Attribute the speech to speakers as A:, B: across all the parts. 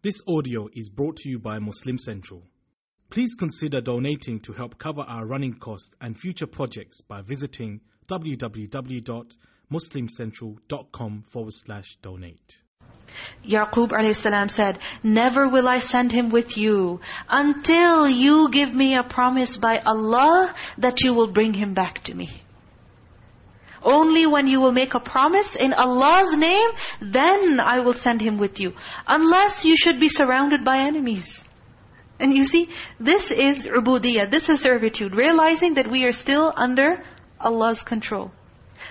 A: This audio is brought to you by Muslim Central. Please consider donating to help cover our running costs and future projects by visiting www.muslimcentral.com forward slash donate.
B: Yaqub a.s. said, Never will I send him with you until you give me a promise by Allah that you will bring him back to me. Only when you will make a promise in Allah's name, then I will send him with you. Unless you should be surrounded by enemies. And you see, this is ubudiyah, this is servitude. Realizing that we are still under Allah's control.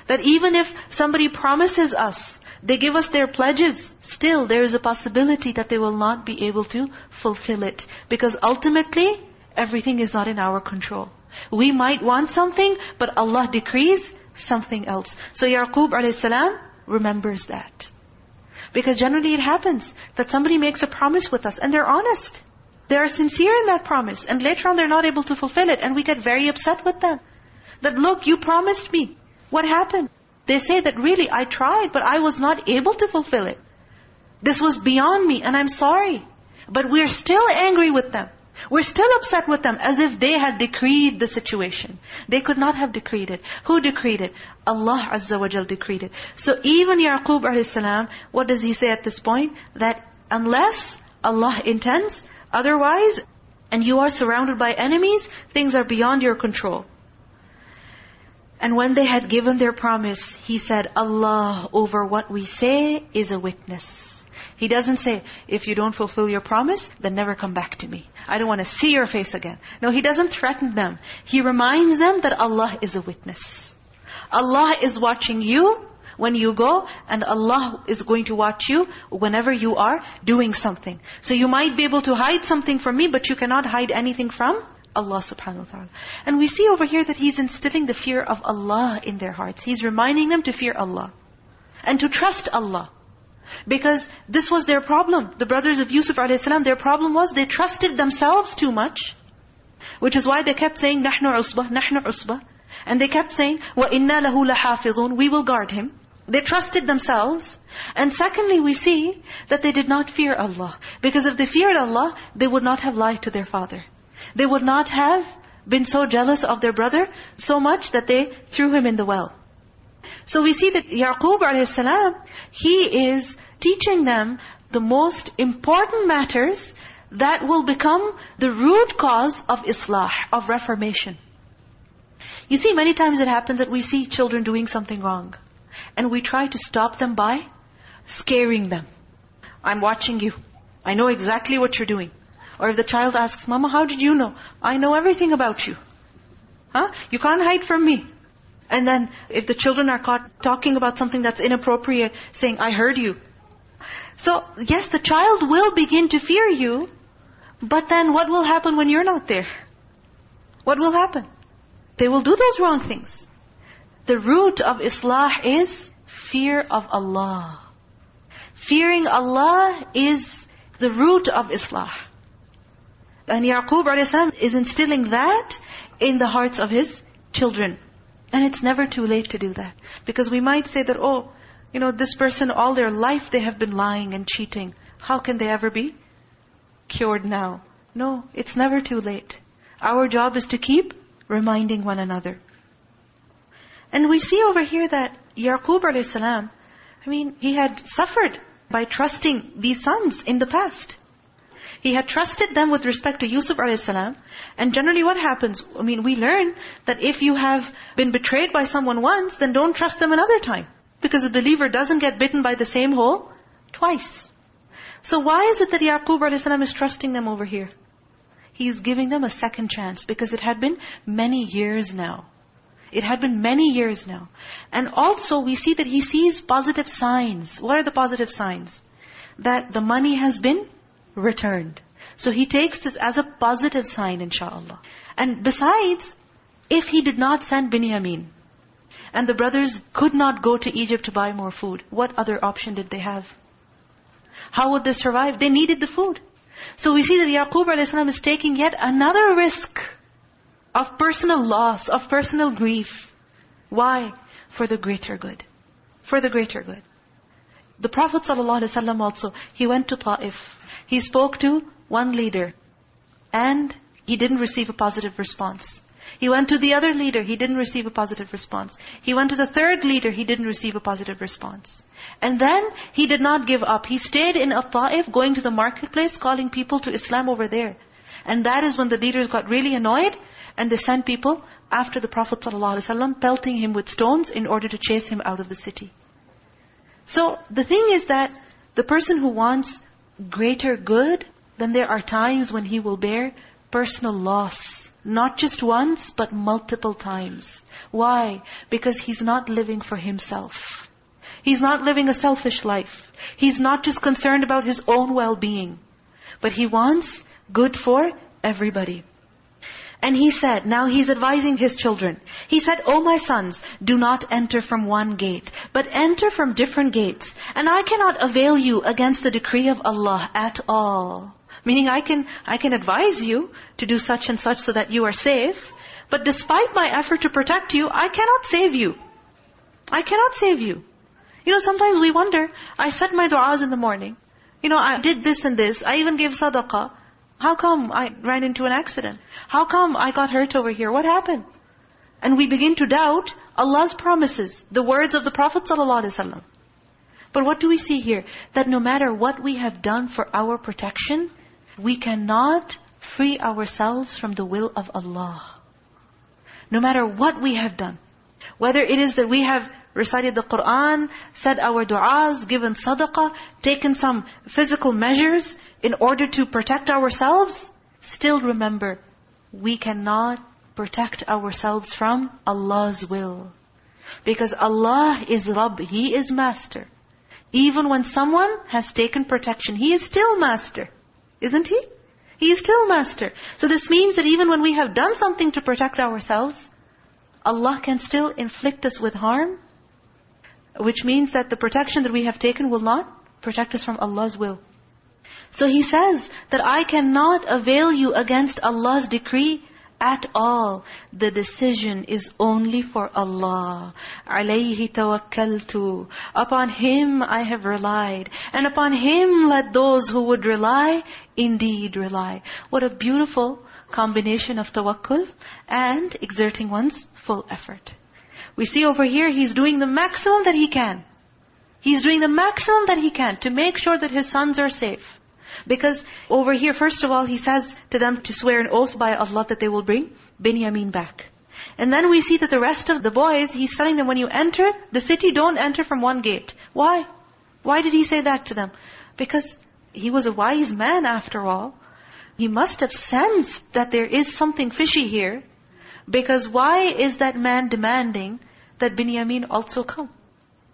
B: That even if somebody promises us, they give us their pledges, still there is a possibility that they will not be able to fulfill it. Because ultimately, everything is not in our control. We might want something, but Allah decrees something else. So Yaqub a.s. remembers that. Because generally it happens that somebody makes a promise with us and they're honest. They are sincere in that promise. And later on they're not able to fulfill it. And we get very upset with them. That look, you promised me. What happened? They say that really I tried but I was not able to fulfill it. This was beyond me and I'm sorry. But we're still angry with them. We're still upset with them as if they had decreed the situation. They could not have decreed it. Who decreed it? Allah Azza wa Jal decreed it. So even Yaqub a.s., what does he say at this point? That unless Allah intends, otherwise, and you are surrounded by enemies, things are beyond your control. And when they had given their promise, he said, Allah over what we say is a witness. He doesn't say, if you don't fulfill your promise, then never come back to me. I don't want to see your face again. No, He doesn't threaten them. He reminds them that Allah is a witness. Allah is watching you when you go and Allah is going to watch you whenever you are doing something. So you might be able to hide something from me, but you cannot hide anything from Allah subhanahu wa ta'ala. And we see over here that He's instilling the fear of Allah in their hearts. He's reminding them to fear Allah. And to trust Allah. Because this was their problem. The brothers of Yusuf a.s., their problem was they trusted themselves too much. Which is why they kept saying, نَحْنُ عُصْبَةً نَحْنُ عُصْبَةً And they kept saying, وَإِنَّا لَهُ لَحَافِظُونَ We will guard him. They trusted themselves. And secondly, we see that they did not fear Allah. Because if they feared Allah, they would not have lied to their father. They would not have been so jealous of their brother so much that they threw him in the well. So we see that Yaqub a.s., he is teaching them the most important matters that will become the root cause of islah, of reformation. You see, many times it happens that we see children doing something wrong. And we try to stop them by scaring them. I'm watching you. I know exactly what you're doing. Or if the child asks, Mama, how did you know? I know everything about you. Huh? You can't hide from me. And then if the children are caught talking about something that's inappropriate, saying, I heard you. So yes, the child will begin to fear you, but then what will happen when you're not there? What will happen? They will do those wrong things. The root of Islah is fear of Allah. Fearing Allah is the root of Islah. And Yaqub a.s. is instilling that in the hearts of his children. And it's never too late to do that. Because we might say that, oh, you know, this person all their life they have been lying and cheating. How can they ever be cured now? No, it's never too late. Our job is to keep reminding one another. And we see over here that Yaqub a.s., I mean, he had suffered by trusting these sons in the past. He had trusted them with respect to Yusuf a.s. And generally what happens? I mean, we learn that if you have been betrayed by someone once, then don't trust them another time. Because a believer doesn't get bitten by the same hole twice. So why is it that Yaqub a.s. is trusting them over here? He's giving them a second chance because it had been many years now. It had been many years now. And also we see that he sees positive signs. What are the positive signs? That the money has been returned. So he takes this as a positive sign, inshallah. And besides, if he did not send Binyamin, and the brothers could not go to Egypt to buy more food, what other option did they have? How would they survive? They needed the food. So we see that Yaqub a.s. is taking yet another risk of personal loss, of personal grief. Why? For the greater good. For the greater good. The Prophet ﷺ also, he went to Ta'if. He spoke to one leader. And he didn't receive a positive response. He went to the other leader, he didn't receive a positive response. He went to the third leader, he didn't receive a positive response. And then, he did not give up. He stayed in At-Ta'if, going to the marketplace, calling people to Islam over there. And that is when the leaders got really annoyed, and they sent people after the Prophet ﷺ, pelting him with stones in order to chase him out of the city. So, the thing is that the person who wants greater good, then there are times when he will bear personal loss. Not just once, but multiple times. Why? Because he's not living for himself. He's not living a selfish life. He's not just concerned about his own well-being. But he wants good for everybody. And he said, now he's advising his children. He said, O my sons, do not enter from one gate, but enter from different gates. And I cannot avail you against the decree of Allah at all. Meaning I can, I can advise you to do such and such so that you are safe. But despite my effort to protect you, I cannot save you. I cannot save you. You know, sometimes we wonder, I said my du'as in the morning. You know, I did this and this. I even gave sadaqah. How come I ran into an accident? How come I got hurt over here? What happened? And we begin to doubt Allah's promises, the words of the Prophet ﷺ. But what do we see here? That no matter what we have done for our protection, we cannot free ourselves from the will of Allah. No matter what we have done. Whether it is that we have recited the Qur'an, said our du'as, given sadaqah, taken some physical measures in order to protect ourselves, still remember, we cannot protect ourselves from Allah's will. Because Allah is Rabb, He is Master. Even when someone has taken protection, He is still Master. Isn't He? He is still Master. So this means that even when we have done something to protect ourselves, Allah can still inflict us with harm, which means that the protection that we have taken will not protect us from Allah's will. So He says that I cannot avail you against Allah's decree at all. The decision is only for Allah. عَلَيْهِ تَوَكَّلْتُ Upon Him I have relied. And upon Him let those who would rely, indeed rely. What a beautiful combination of tawakkul and exerting one's full effort. We see over here, he's doing the maximum that he can. He's doing the maximum that he can to make sure that his sons are safe. Because over here, first of all, he says to them to swear an oath by Allah that they will bring Binyamin back. And then we see that the rest of the boys, he's telling them, when you enter the city, don't enter from one gate. Why? Why did he say that to them? Because he was a wise man after all. He must have sensed that there is something fishy here. Because why is that man demanding that Binyamin also come?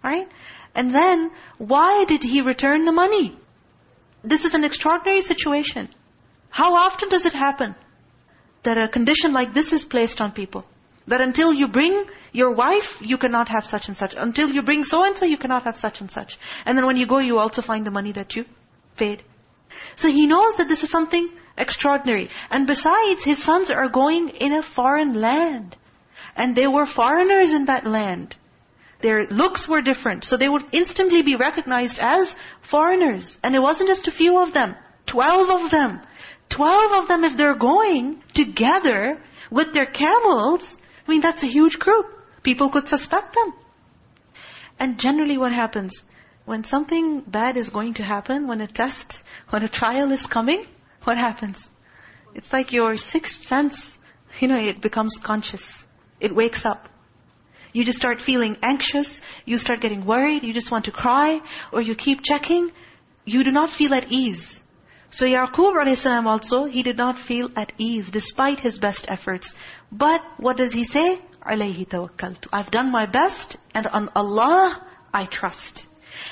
B: Right? And then, why did he return the money? This is an extraordinary situation. How often does it happen that a condition like this is placed on people? That until you bring your wife, you cannot have such and such. Until you bring so-and-so, you cannot have such and such. And then when you go, you also find the money that you paid. So he knows that this is something extraordinary. And besides, his sons are going in a foreign land. And they were foreigners in that land. Their looks were different. So they would instantly be recognized as foreigners. And it wasn't just a few of them. Twelve of them. Twelve of them, if they're going together with their camels, I mean, that's a huge group. People could suspect them. And generally what happens? When something bad is going to happen, when a test, when a trial is coming, what happens? It's like your sixth sense, you know, it becomes conscious. It wakes up. You just start feeling anxious, you start getting worried, you just want to cry, or you keep checking. You do not feel at ease. So Yaqub a.s. also, he did not feel at ease despite his best efforts. But what does he say? عَلَيْهِ تَوَكَّلْتُ I've done my best and on Allah I trust.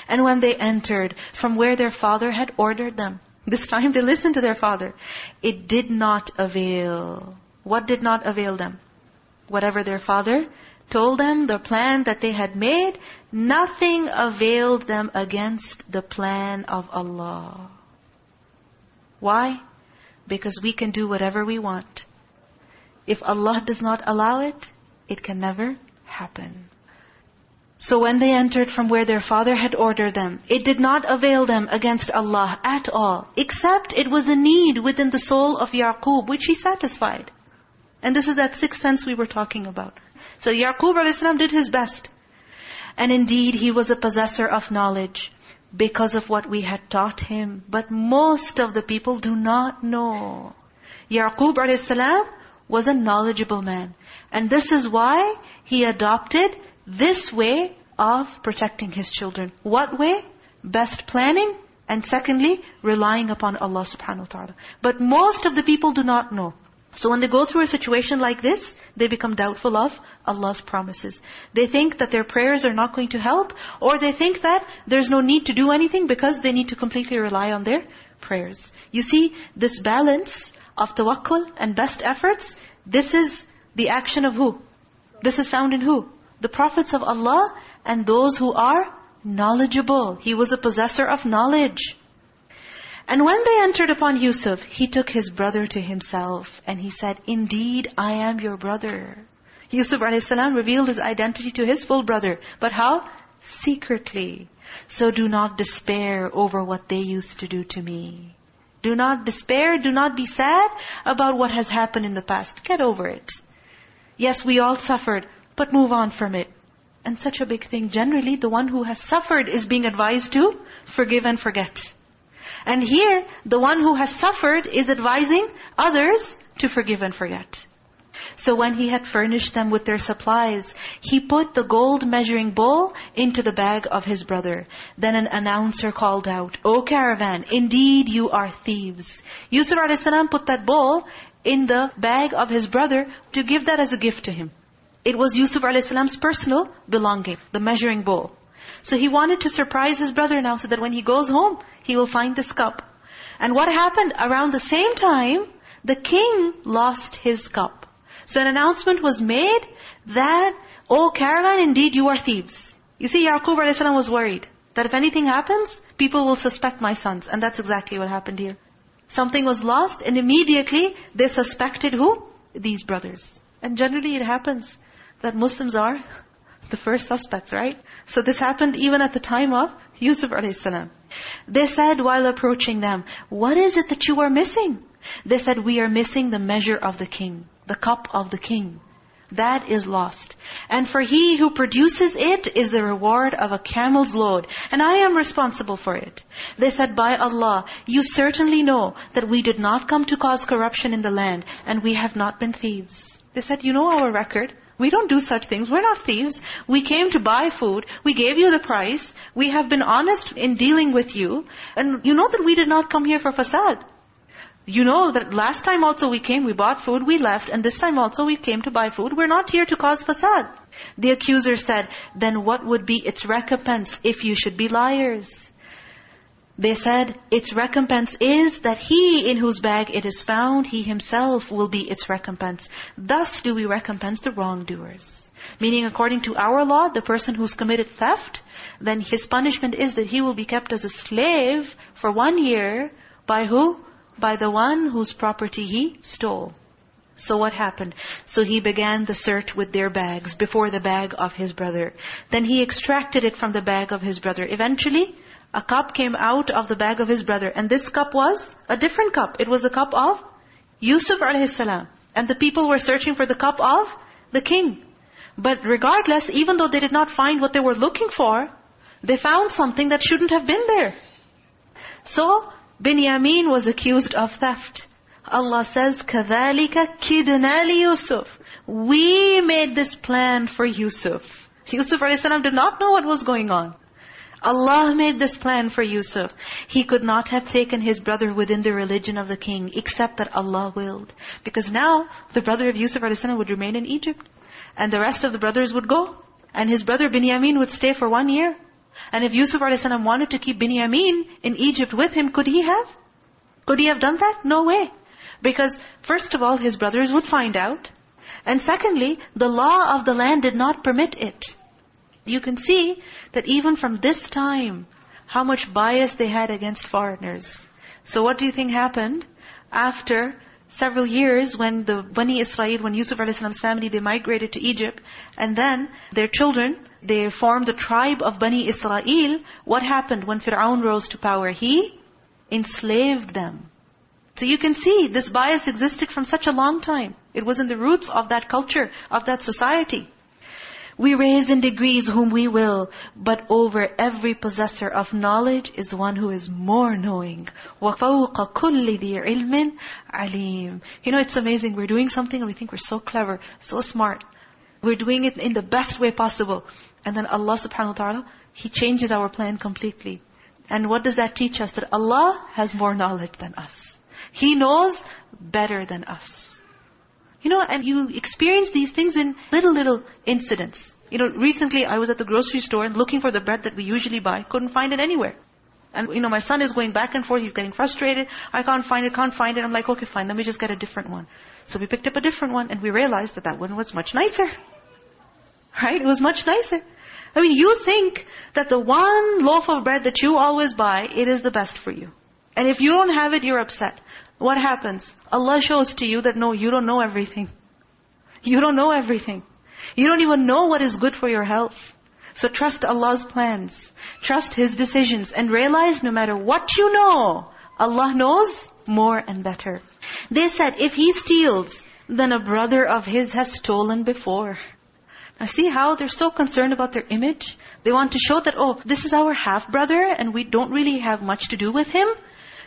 B: And when they entered from where their father had ordered them, this time they listened to their father. It did not avail. What did not avail them? Whatever their father told them the plan that they had made, nothing availed them against the plan of Allah. Why? Because we can do whatever we want. If Allah does not allow it, it can never happen. So when they entered from where their father had ordered them, it did not avail them against Allah at all, except it was a need within the soul of Yaqub, which he satisfied. And this is that sixth sense we were talking about. So Yaqub a.s. did his best. And indeed, he was a possessor of knowledge because of what we had taught him. But most of the people do not know. Yaqub a.s. was a knowledgeable man. And this is why he adopted this way of protecting his children. What way? Best planning. And secondly, relying upon Allah subhanahu wa ta'ala. But most of the people do not know. So when they go through a situation like this, they become doubtful of Allah's promises. They think that their prayers are not going to help, or they think that there's no need to do anything because they need to completely rely on their prayers. You see, this balance of tawakkul and best efforts, this is the action of who? This is found in who? The prophets of Allah and those who are knowledgeable. He was a possessor of knowledge. And when they entered upon Yusuf, he took his brother to himself and he said, Indeed, I am your brother. Yusuf a.s. revealed his identity to his full brother. But how? Secretly. So do not despair over what they used to do to me. Do not despair, do not be sad about what has happened in the past. Get over it. Yes, we all suffered, but move on from it. And such a big thing. Generally, the one who has suffered is being advised to forgive and forget. And here, the one who has suffered is advising others to forgive and forget. So when he had furnished them with their supplies, he put the gold measuring bowl into the bag of his brother. Then an announcer called out, O caravan, indeed you are thieves. Yusuf a.s. put that bowl in the bag of his brother to give that as a gift to him. It was Yusuf a.s.'s personal belonging, the measuring bowl. So he wanted to surprise his brother now so that when he goes home, he will find this cup. And what happened? Around the same time, the king lost his cup. So an announcement was made that, Oh caravan, indeed you are thieves. You see, Yaqub a.s. was worried that if anything happens, people will suspect my sons. And that's exactly what happened here. Something was lost and immediately they suspected who? These brothers. And generally it happens that Muslims are the first suspects, right? So this happened even at the time of Yusuf a.s. They said while approaching them, what is it that you are missing? They said, we are missing the measure of the king, the cup of the king. That is lost. And for he who produces it is the reward of a camel's load. And I am responsible for it. They said, by Allah, you certainly know that we did not come to cause corruption in the land, and we have not been thieves. They said, you know our record. We don't do such things. We're not thieves. We came to buy food. We gave you the price. We have been honest in dealing with you. And you know that we did not come here for fasad. You know that last time also we came, we bought food, we left. And this time also we came to buy food. We're not here to cause fasad. The accuser said, then what would be its recompense if you should be liars? They said, its recompense is that he in whose bag it is found, he himself will be its recompense. Thus do we recompense the wrongdoers. Meaning according to our law, the person who's committed theft, then his punishment is that he will be kept as a slave for one year by who? By the one whose property he stole. So what happened? So he began the search with their bags before the bag of his brother. Then he extracted it from the bag of his brother. Eventually, a cup came out of the bag of his brother. And this cup was a different cup. It was the cup of Yusuf a.s. And the people were searching for the cup of the king. But regardless, even though they did not find what they were looking for, they found something that shouldn't have been there. So, Binyamin was accused of theft. Allah says, كَذَلِكَ كِدْنَا لِيُوسُفْ We made this plan for Yusuf. Yusuf a.s. did not know what was going on. Allah made this plan for Yusuf. He could not have taken his brother within the religion of the king, except that Allah willed. Because now, the brother of Yusuf a.s. would remain in Egypt. And the rest of the brothers would go. And his brother Binyamin would stay for one year. And if Yusuf a.s. wanted to keep Binyamin in Egypt with him, could he have? Could he have done that? No way. Because first of all, his brothers would find out. And secondly, the law of the land did not permit it. You can see that even from this time, how much bias they had against foreigners. So what do you think happened? After several years when the Bani Israel, when Yusuf a.s.'s family, they migrated to Egypt, and then their children, they formed the tribe of Bani Israel, what happened when Fir'aun rose to power? He enslaved them. So you can see this bias existed from such a long time. It was in the roots of that culture, of that society. We raise in degrees whom we will, but over every possessor of knowledge is one who is more knowing. وَفَوْقَ كُلِّ ذِي عِلْمٍ عَلِيمٍ You know, it's amazing. We're doing something and we think we're so clever, so smart. We're doing it in the best way possible. And then Allah subhanahu wa ta'ala, He changes our plan completely. And what does that teach us? That Allah has more knowledge than us. He knows better than us. You know, and you experience these things in little, little incidents. You know, recently I was at the grocery store and looking for the bread that we usually buy. Couldn't find it anywhere. And, you know, my son is going back and forth. He's getting frustrated. I can't find it, can't find it. I'm like, okay, fine. Let me just get a different one. So we picked up a different one and we realized that that one was much nicer. Right? It was much nicer. I mean, you think that the one loaf of bread that you always buy, it is the best for you. And if you don't have it, you're upset. What happens? Allah shows to you that no, you don't know everything. You don't know everything. You don't even know what is good for your health. So trust Allah's plans. Trust His decisions. And realize no matter what you know, Allah knows more and better. They said, if he steals, then a brother of his has stolen before. Now see how they're so concerned about their image? They want to show that, oh, this is our half-brother and we don't really have much to do with him.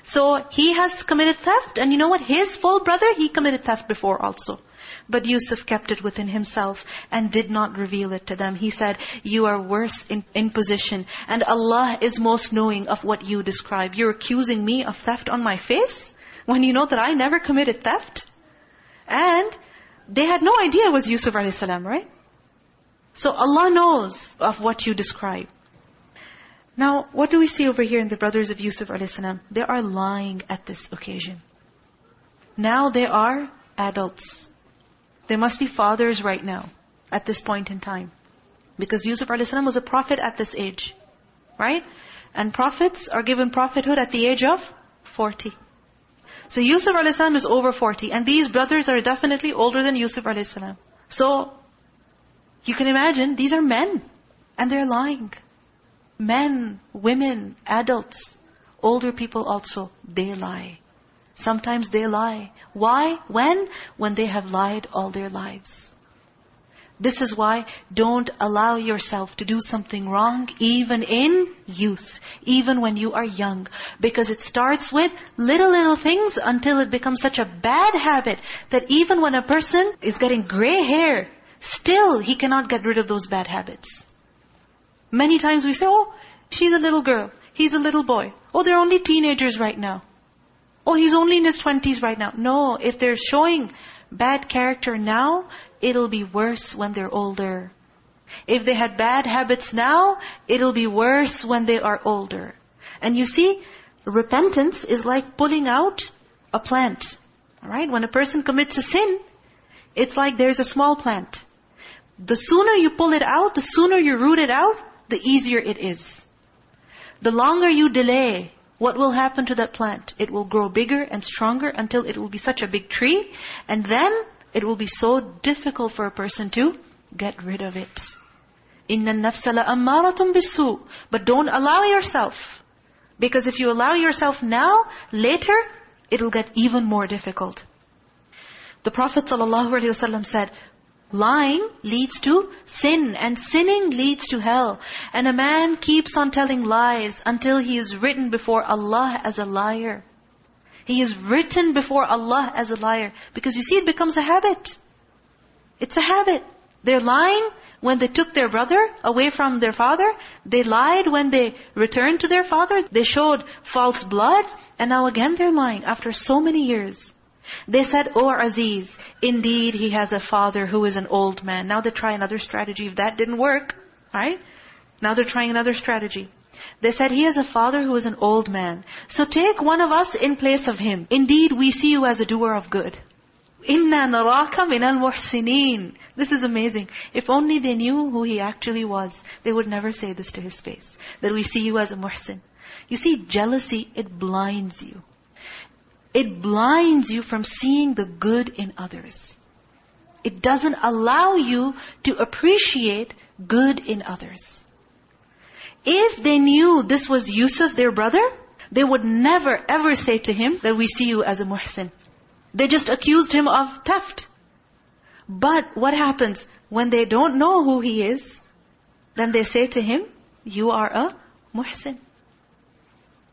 B: So he has committed theft. And you know what? His full brother, he committed theft before also. But Yusuf kept it within himself and did not reveal it to them. He said, you are worse in, in position. And Allah is most knowing of what you describe. You're accusing me of theft on my face? When you know that I never committed theft? And they had no idea it was Yusuf a.s., right? So Allah knows of what you describe. Now, what do we see over here in the brothers of Yusuf a.s.? They are lying at this occasion. Now they are adults. They must be fathers right now, at this point in time. Because Yusuf a.s. was a prophet at this age. Right? And prophets are given prophethood at the age of 40. So Yusuf a.s. is over 40. And these brothers are definitely older than Yusuf a.s. So, you can imagine, these are men. And they're lying. Men, women, adults, older people also, they lie. Sometimes they lie. Why? When? When they have lied all their lives. This is why don't allow yourself to do something wrong even in youth, even when you are young. Because it starts with little, little things until it becomes such a bad habit that even when a person is getting gray hair, still he cannot get rid of those bad habits. Many times we say, oh, she's a little girl. He's a little boy. Oh, they're only teenagers right now. Oh, he's only in his 20s right now. No, if they're showing bad character now, it'll be worse when they're older. If they had bad habits now, it'll be worse when they are older. And you see, repentance is like pulling out a plant. All right? When a person commits a sin, it's like there's a small plant. The sooner you pull it out, the sooner you root it out, the easier it is. The longer you delay, what will happen to that plant? It will grow bigger and stronger until it will be such a big tree. And then it will be so difficult for a person to get rid of it. إِنَّ النَّفْسَ لَأَمَّارَةٌ بِالسُّوءِ But don't allow yourself. Because if you allow yourself now, later, it'll get even more difficult. The Prophet ﷺ said, Lying leads to sin and sinning leads to hell. And a man keeps on telling lies until he is written before Allah as a liar. He is written before Allah as a liar. Because you see, it becomes a habit. It's a habit. They're lying when they took their brother away from their father. They lied when they returned to their father. They showed false blood. And now again they're lying after so many years. They said, O oh, Aziz, indeed he has a father who is an old man. Now they try another strategy. If that didn't work, right? Now they're trying another strategy. They said, he has a father who is an old man. So take one of us in place of him. Indeed, we see you as a doer of good. Inna naraka minal muhsinin. This is amazing. If only they knew who he actually was, they would never say this to his face. That we see you as a muhsin. You see, jealousy, it blinds you. It blinds you from seeing the good in others. It doesn't allow you to appreciate good in others. If they knew this was Yusuf, their brother, they would never ever say to him that we see you as a muhsin. They just accused him of theft. But what happens? When they don't know who he is, then they say to him, you are a muhsin.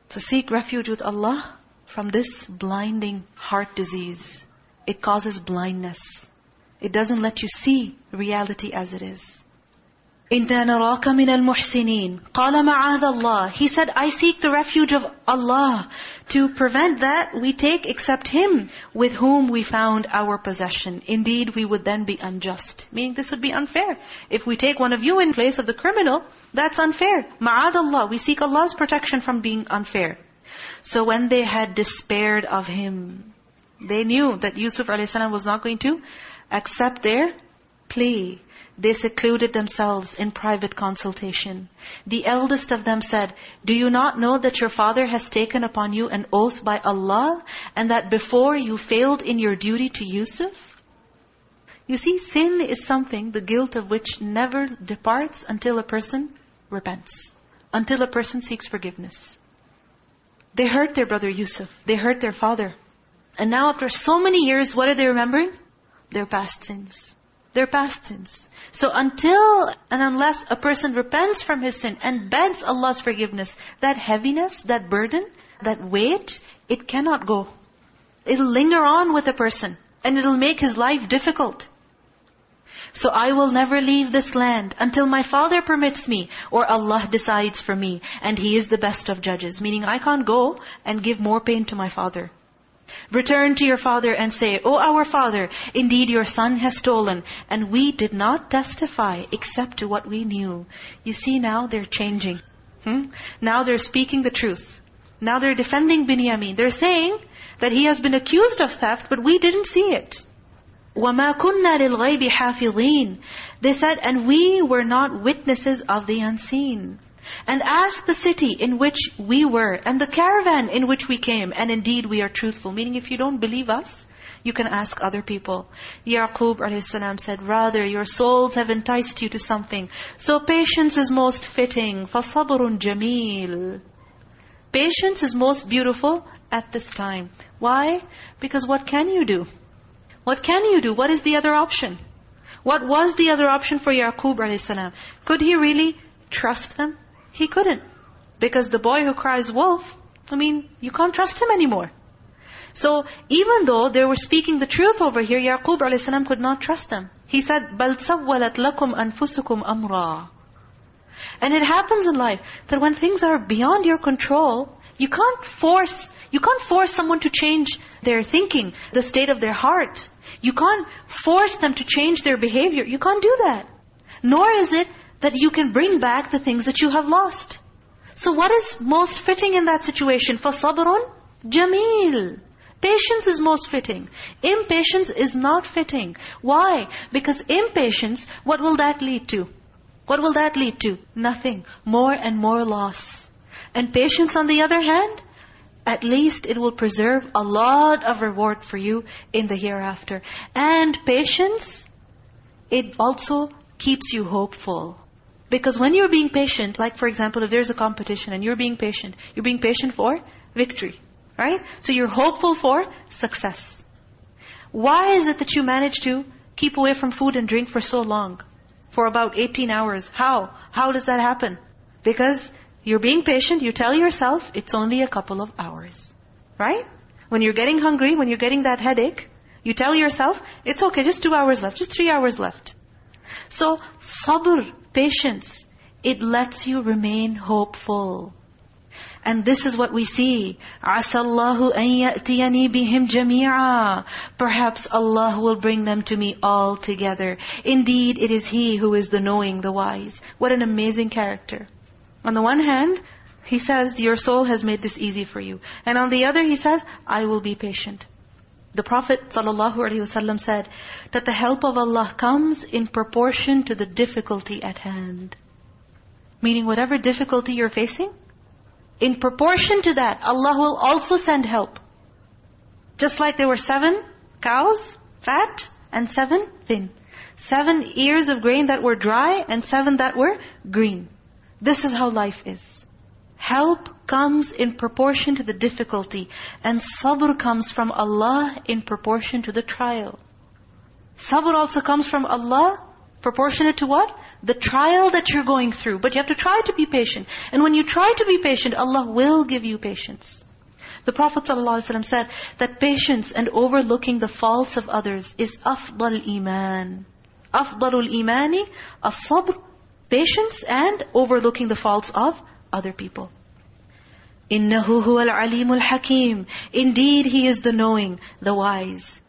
B: So seek refuge with Allah from this blinding heart disease. It causes blindness. It doesn't let you see reality as it is. إِنَّا نَرَاكَ مِنَ الْمُحْسِنِينَ قَالَ مَعَاذَ اللَّهِ He said, I seek the refuge of Allah. To prevent that, we take except Him with whom we found our possession. Indeed, we would then be unjust. Meaning this would be unfair. If we take one of you in place of the criminal, that's unfair. مَعَاذَ اللَّهِ We seek Allah's protection from being unfair. So when they had despaired of Him, they knew that Yusuf a.s. was not going to accept their plea. They secluded themselves in private consultation. The eldest of them said, Do you not know that your father has taken upon you an oath by Allah and that before you failed in your duty to Yusuf? You see, sin is something, the guilt of which never departs until a person repents. Until a person seeks forgiveness. They hurt their brother Yusuf. They hurt their father. And now after so many years, what are they remembering? Their past sins. Their past sins. So until and unless a person repents from his sin and begs Allah's forgiveness, that heaviness, that burden, that weight, it cannot go. It'll linger on with a person and it'll make his life difficult. So I will never leave this land until my father permits me or Allah decides for me and He is the best of judges. Meaning I can't go and give more pain to my father. Return to your father and say, O our father, indeed your son has stolen, and we did not testify except to what we knew. You see now they're changing. Hmm? Now they're speaking the truth. Now they're defending Binyamin. They're saying that he has been accused of theft, but we didn't see it. وَمَا كُنَّا لِلْغَيْبِ حَافِظِينَ They said, and we were not witnesses of the unseen. And ask the city in which we were and the caravan in which we came. And indeed we are truthful. Meaning if you don't believe us, you can ask other people. Yaqub a.s. said, Rather, your souls have enticed you to something. So patience is most fitting. فَصَبْرٌ جَمِيلٌ Patience is most beautiful at this time. Why? Because what can you do? What can you do? What is the other option? What was the other option for Yaqub a.s.? Could he really trust them? He couldn't. Because the boy who cries wolf, I mean, you can't trust him anymore. So even though they were speaking the truth over here, Yaqub a.s. could not trust them. He said, بَلْ سَوَّلَتْ لَكُمْ أَنفُسُكُمْ أَمْرًا And it happens in life that when things are beyond your control, you can't force you can't force someone to change their thinking, the state of their heart. You can't force them to change their behavior. You can't do that. Nor is it that you can bring back the things that you have lost. So what is most fitting in that situation? فَصَبْرٌ jamil. Patience is most fitting. Impatience is not fitting. Why? Because impatience, what will that lead to? What will that lead to? Nothing. More and more loss. And patience on the other hand, at least it will preserve a lot of reward for you in the hereafter. And patience, it also keeps you hopeful. Because when you're being patient, like for example, if there's a competition and you're being patient, you're being patient for victory. Right? So you're hopeful for success. Why is it that you manage to keep away from food and drink for so long? For about 18 hours. How? How does that happen? Because you're being patient, you tell yourself, it's only a couple of hours. Right? When you're getting hungry, when you're getting that headache, you tell yourself, it's okay, just two hours left, just three hours left. So, sabr, patience, it lets you remain hopeful. And this is what we see. عَسَى اللَّهُ أَن يَأْتِيَنِي بِهِمْ جَمِيعًا Perhaps Allah will bring them to me all together. Indeed, it is He who is the knowing, the wise. What an amazing character. On the one hand, He says, your soul has made this easy for you. And on the other, He says, I will be patient. The Prophet ﷺ said that the help of Allah comes in proportion to the difficulty at hand. Meaning whatever difficulty you're facing, in proportion to that, Allah will also send help. Just like there were seven cows, fat, and seven thin. Seven ears of grain that were dry and seven that were green. This is how life is. Help comes in proportion to the difficulty. And sabr comes from Allah in proportion to the trial. Sabr also comes from Allah proportionate to what? The trial that you're going through. But you have to try to be patient. And when you try to be patient, Allah will give you patience. The Prophet ﷺ said that patience and overlooking the faults of others is afdal iman. Afdalul imani, as-sabr, patience and overlooking the faults of other people. إِنَّهُ هُوَ الْعَلِيمُ الْحَكِيمُ Indeed, He is the knowing, the wise.